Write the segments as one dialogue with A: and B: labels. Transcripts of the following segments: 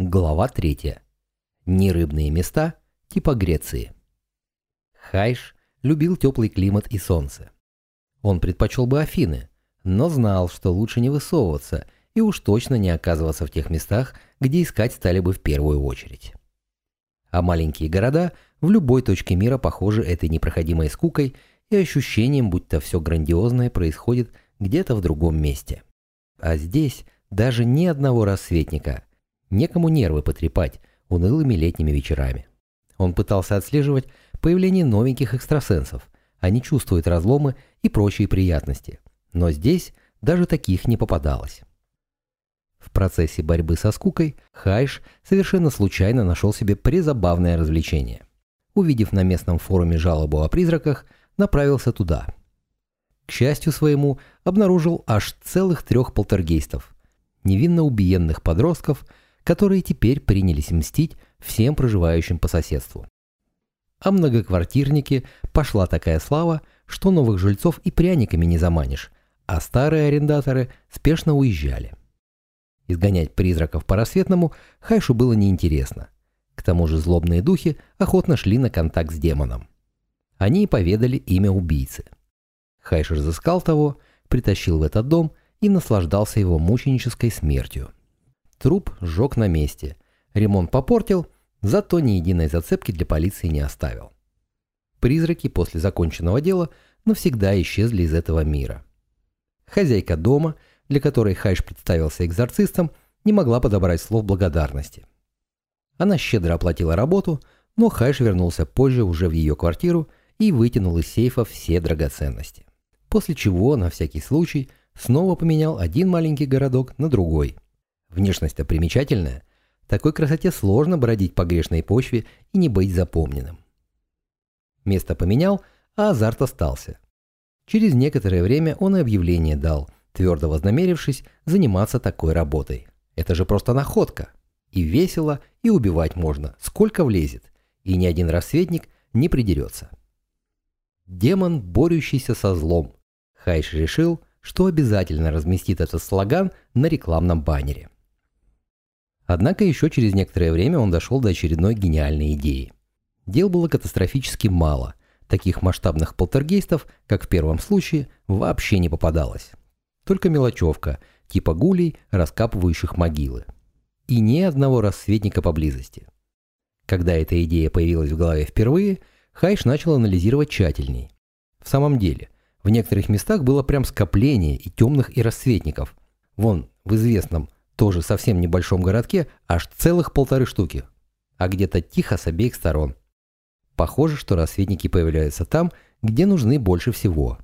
A: Глава 3. Нерыбные места типа Греции. Хайш любил теплый климат и солнце. Он предпочел бы Афины, но знал, что лучше не высовываться и уж точно не оказываться в тех местах, где искать стали бы в первую очередь. А маленькие города в любой точке мира похожи этой непроходимой скукой и ощущением, будто все грандиозное происходит где-то в другом месте. А здесь даже ни одного рассветника, некому нервы потрепать унылыми летними вечерами. Он пытался отслеживать появление новеньких экстрасенсов, они чувствуют разломы и прочие приятности, но здесь даже таких не попадалось. В процессе борьбы со скукой Хайш совершенно случайно нашел себе призабавное развлечение. Увидев на местном форуме жалобу о призраках, направился туда. К счастью своему, обнаружил аж целых трех полтергейстов, невинно убиенных подростков, которые теперь принялись мстить всем проживающим по соседству. А многоквартирнике пошла такая слава, что новых жильцов и пряниками не заманишь, а старые арендаторы спешно уезжали. Изгонять призраков по рассветному Хайшу было неинтересно. К тому же злобные духи охотно шли на контакт с демоном. Они и поведали имя убийцы. Хайш разыскал того, притащил в этот дом и наслаждался его мученической смертью. Труп сжег на месте, ремонт попортил, зато ни единой зацепки для полиции не оставил. Призраки после законченного дела навсегда исчезли из этого мира. Хозяйка дома, для которой Хайш представился экзорцистом, не могла подобрать слов благодарности. Она щедро оплатила работу, но Хайш вернулся позже уже в ее квартиру и вытянул из сейфа все драгоценности. После чего, на всякий случай, снова поменял один маленький городок на другой. Внешность-то примечательная. Такой красоте сложно бродить по грешной почве и не быть запомненным. Место поменял, а азарт остался. Через некоторое время он и объявление дал, твердо вознамерившись заниматься такой работой. Это же просто находка. И весело, и убивать можно, сколько влезет, и ни один рассветник не придерется. Демон, борющийся со злом. Хайш решил, что обязательно разместит этот слоган на рекламном баннере. Однако еще через некоторое время он дошел до очередной гениальной идеи. Дел было катастрофически мало. Таких масштабных полтергейстов, как в первом случае, вообще не попадалось. Только мелочевка, типа гулей, раскапывающих могилы. И ни одного рассветника поблизости. Когда эта идея появилась в голове впервые, Хайш начал анализировать тщательней. В самом деле, в некоторых местах было прям скопление и темных, и рассветников. Вон, в известном, тоже совсем небольшом городке, аж целых полторы штуки. А где-то тихо с обеих сторон. Похоже, что рассветники появляются там, где нужны больше всего.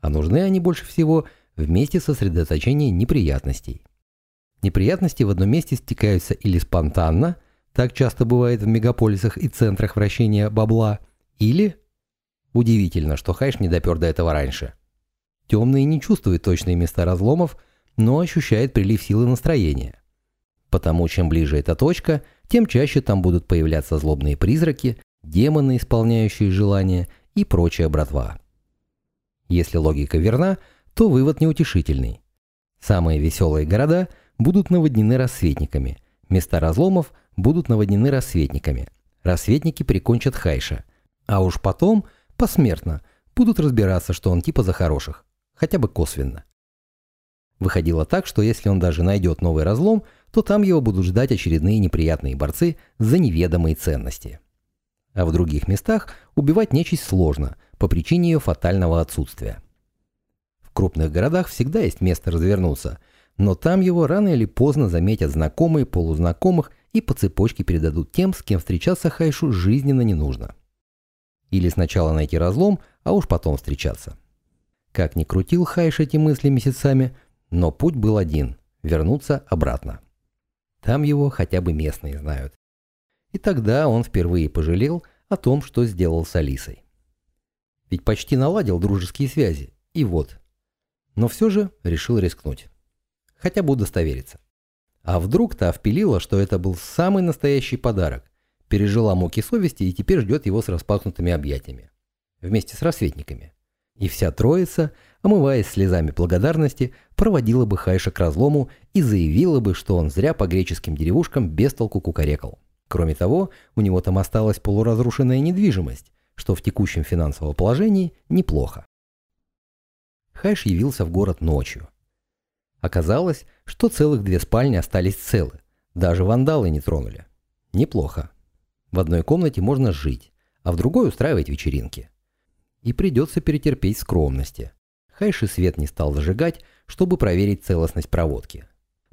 A: А нужны они больше всего в месте сосредоточения неприятностей. Неприятности в одном месте стекаются или спонтанно, так часто бывает в мегаполисах и центрах вращения бабла, или... Удивительно, что Хайш не допер до этого раньше. Темные не чувствуют точные места разломов, но ощущает прилив силы настроения. Потому чем ближе эта точка, тем чаще там будут появляться злобные призраки, демоны, исполняющие желания и прочая братва. Если логика верна, то вывод неутешительный. Самые веселые города будут наводнены рассветниками, места разломов будут наводнены рассветниками. Рассветники прикончат Хайша, а уж потом, посмертно, будут разбираться, что он типа за хороших, хотя бы косвенно. Выходило так, что если он даже найдет новый разлом, то там его будут ждать очередные неприятные борцы за неведомые ценности а в других местах убивать нечисть сложно по причине ее фатального отсутствия. В крупных городах всегда есть место развернуться, но там его рано или поздно заметят знакомые, полузнакомых и по цепочке передадут тем, с кем встречаться Хайшу жизненно не нужно. Или сначала найти разлом, а уж потом встречаться. Как ни крутил Хайш эти мысли месяцами, но путь был один – вернуться обратно. Там его хотя бы местные знают. И тогда он впервые пожалел о том, что сделал с Алисой. Ведь почти наладил дружеские связи, и вот. Но все же решил рискнуть. Хотя бы удостовериться. А вдруг та впилила, что это был самый настоящий подарок, пережила муки совести и теперь ждет его с распахнутыми объятиями. Вместе с рассветниками. И вся троица омываясь слезами благодарности, проводила бы Хайша к разлому и заявила бы, что он зря по греческим деревушкам без толку кукарекал. Кроме того, у него там осталась полуразрушенная недвижимость, что в текущем финансовом положении неплохо. Хайш явился в город ночью. Оказалось, что целых две спальни остались целы, даже вандалы не тронули. Неплохо. В одной комнате можно жить, а в другой устраивать вечеринки. И придется перетерпеть скромности. Хайш и свет не стал зажигать, чтобы проверить целостность проводки.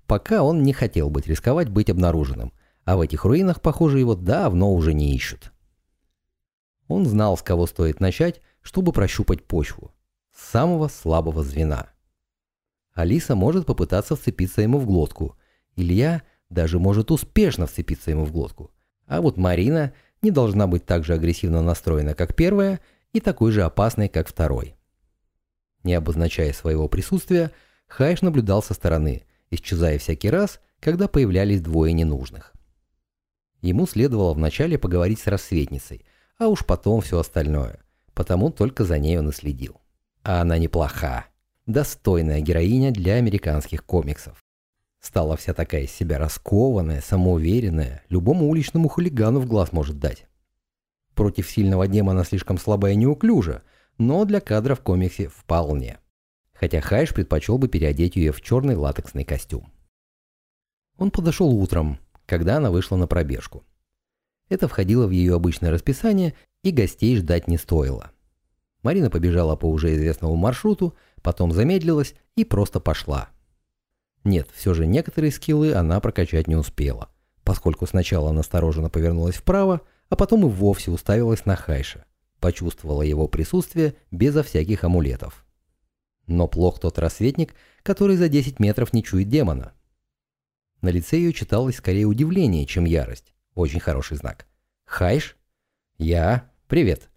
A: Пока он не хотел быть рисковать быть обнаруженным, а в этих руинах, похоже, его давно уже не ищут. Он знал, с кого стоит начать, чтобы прощупать почву. С самого слабого звена. Алиса может попытаться вцепиться ему в глотку. Илья даже может успешно вцепиться ему в глотку. А вот Марина не должна быть так же агрессивно настроена, как первая, и такой же опасной, как второй. Не обозначая своего присутствия, Хайш наблюдал со стороны, исчезая всякий раз, когда появлялись двое ненужных. Ему следовало вначале поговорить с рассветницей, а уж потом все остальное, потому только за ней он и следил. А она неплоха, достойная героиня для американских комиксов. Стала вся такая из себя раскованная, самоуверенная, любому уличному хулигану в глаз может дать. Против сильного демона слишком слабая и неуклюжа, но для кадра в комиксе вполне. Хотя Хайш предпочел бы переодеть ее в черный латексный костюм. Он подошел утром, когда она вышла на пробежку. Это входило в ее обычное расписание, и гостей ждать не стоило. Марина побежала по уже известному маршруту, потом замедлилась и просто пошла. Нет, все же некоторые скиллы она прокачать не успела, поскольку сначала настороженно повернулась вправо, а потом и вовсе уставилась на Хайша, почувствовала его присутствие безо всяких амулетов. Но плох тот рассветник, который за 10 метров не чует демона. На лице ее читалось скорее удивление, чем ярость. Очень хороший знак. «Хайш? Я? Привет.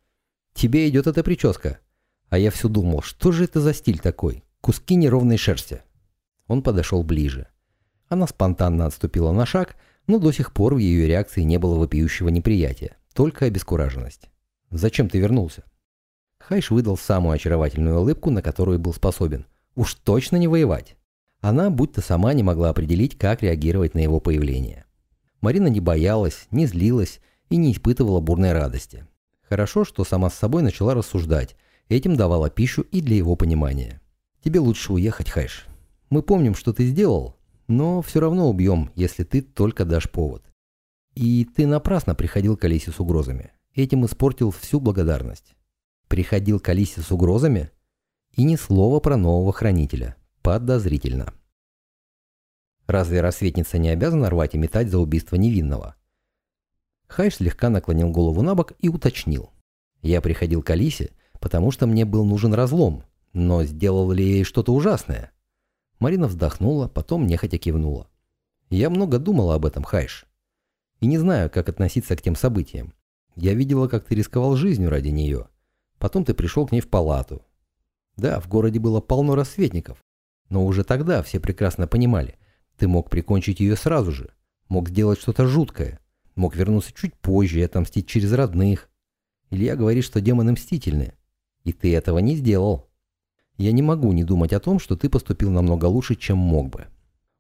A: Тебе идет эта прическа. А я все думал, что же это за стиль такой? Куски неровной шерсти». Он подошел ближе. Она спонтанно отступила на шаг, но до сих пор в ее реакции не было вопиющего неприятия, только обескураженность. «Зачем ты вернулся?» Хайш выдал самую очаровательную улыбку, на которую был способен. Уж точно не воевать. Она будто сама не могла определить, как реагировать на его появление. Марина не боялась, не злилась и не испытывала бурной радости. Хорошо, что сама с собой начала рассуждать, этим давала пищу и для его понимания. «Тебе лучше уехать, Хайш. Мы помним, что ты сделал, но все равно убьем, если ты только дашь повод. И ты напрасно приходил к Алисе с угрозами. Этим испортил всю благодарность. Приходил к Алисе с угрозами? И ни слова про нового хранителя. Подозрительно. Разве рассветница не обязана рвать и метать за убийство невинного? Хайш слегка наклонил голову на бок и уточнил. Я приходил к Алисе, потому что мне был нужен разлом, но сделал ли ей что-то ужасное? Марина вздохнула, потом нехотя кивнула. «Я много думала об этом, Хайш. И не знаю, как относиться к тем событиям. Я видела, как ты рисковал жизнью ради нее. Потом ты пришел к ней в палату. Да, в городе было полно рассветников. Но уже тогда все прекрасно понимали. Ты мог прикончить ее сразу же. Мог сделать что-то жуткое. Мог вернуться чуть позже и отомстить через родных. Илья говорит, что демоны мстительны. И ты этого не сделал. Я не могу не думать о том, что ты поступил намного лучше, чем мог бы.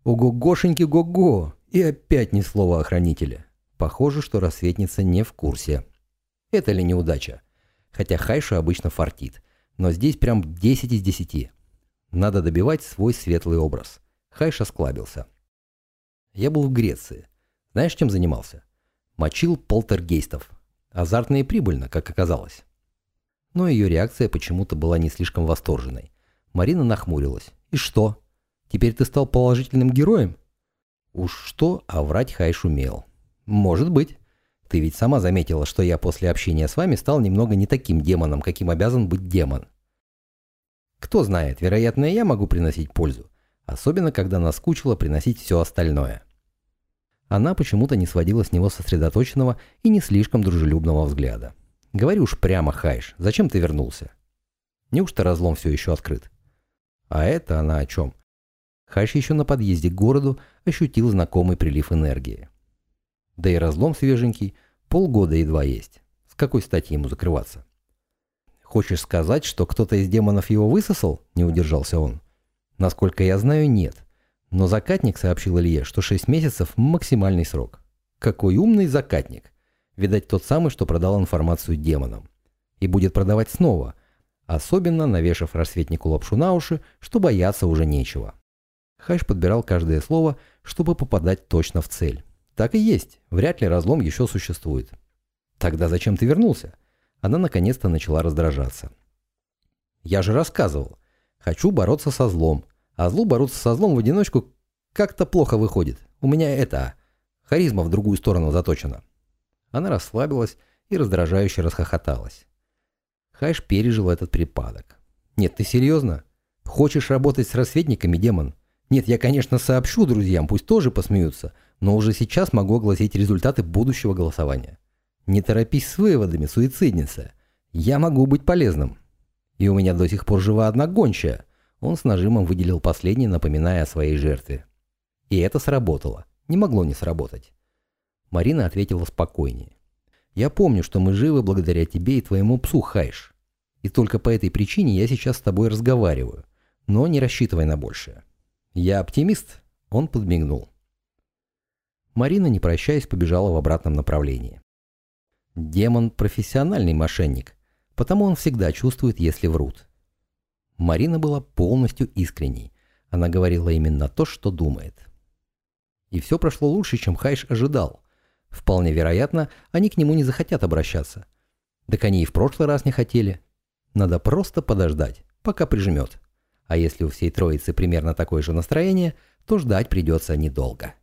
A: Ого-гошеньки го-го! И опять ни слова о хранителе. Похоже, что рассветница не в курсе. Это ли неудача? Хотя Хайшу обычно фартит. Но здесь прям 10 из 10. Надо добивать свой светлый образ. Хайш осклабился. Я был в Греции. Знаешь, чем занимался? Мочил полтергейстов. Азартно и прибыльно, как оказалось но ее реакция почему-то была не слишком восторженной. Марина нахмурилась. «И что? Теперь ты стал положительным героем?» «Уж что, а врать Хайш умел». «Может быть. Ты ведь сама заметила, что я после общения с вами стал немного не таким демоном, каким обязан быть демон». «Кто знает, вероятно, я могу приносить пользу, особенно когда наскучило приносить все остальное». Она почему-то не сводила с него сосредоточенного и не слишком дружелюбного взгляда. Говори уж прямо, Хайш, зачем ты вернулся? Неужто разлом все еще открыт? А это она о чем? Хайш еще на подъезде к городу ощутил знакомый прилив энергии. Да и разлом свеженький, полгода едва есть. С какой стати ему закрываться? «Хочешь сказать, что кто-то из демонов его высосал?» – не удержался он. «Насколько я знаю, нет. Но закатник сообщил Илье, что 6 месяцев – максимальный срок. Какой умный закатник! Видать, тот самый, что продал информацию демонам. И будет продавать снова, особенно навешав рассветнику лапшу на уши, что бояться уже нечего. Хайш подбирал каждое слово, чтобы попадать точно в цель. Так и есть, вряд ли разлом еще существует. Тогда зачем ты вернулся? Она наконец-то начала раздражаться. Я же рассказывал. Хочу бороться со злом. А злу бороться со злом в одиночку как-то плохо выходит. У меня это... Харизма в другую сторону заточена. Она расслабилась и раздражающе расхохоталась. Хайш пережил этот припадок. «Нет, ты серьезно? Хочешь работать с рассветниками, демон? Нет, я, конечно, сообщу друзьям, пусть тоже посмеются, но уже сейчас могу огласить результаты будущего голосования. Не торопись с выводами, суицидница. Я могу быть полезным. И у меня до сих пор жива одна гончая». Он с нажимом выделил последний, напоминая о своей жертве. И это сработало. Не могло не сработать. Марина ответила спокойнее. «Я помню, что мы живы благодаря тебе и твоему псу, Хайш. И только по этой причине я сейчас с тобой разговариваю. Но не рассчитывай на большее. Я оптимист?» Он подмигнул. Марина, не прощаясь, побежала в обратном направлении. Демон – профессиональный мошенник, потому он всегда чувствует, если врут. Марина была полностью искренней. Она говорила именно то, что думает. И все прошло лучше, чем Хайш ожидал. Вполне вероятно, они к нему не захотят обращаться. Так они и в прошлый раз не хотели. Надо просто подождать, пока прижмет. А если у всей троицы примерно такое же настроение, то ждать придется недолго.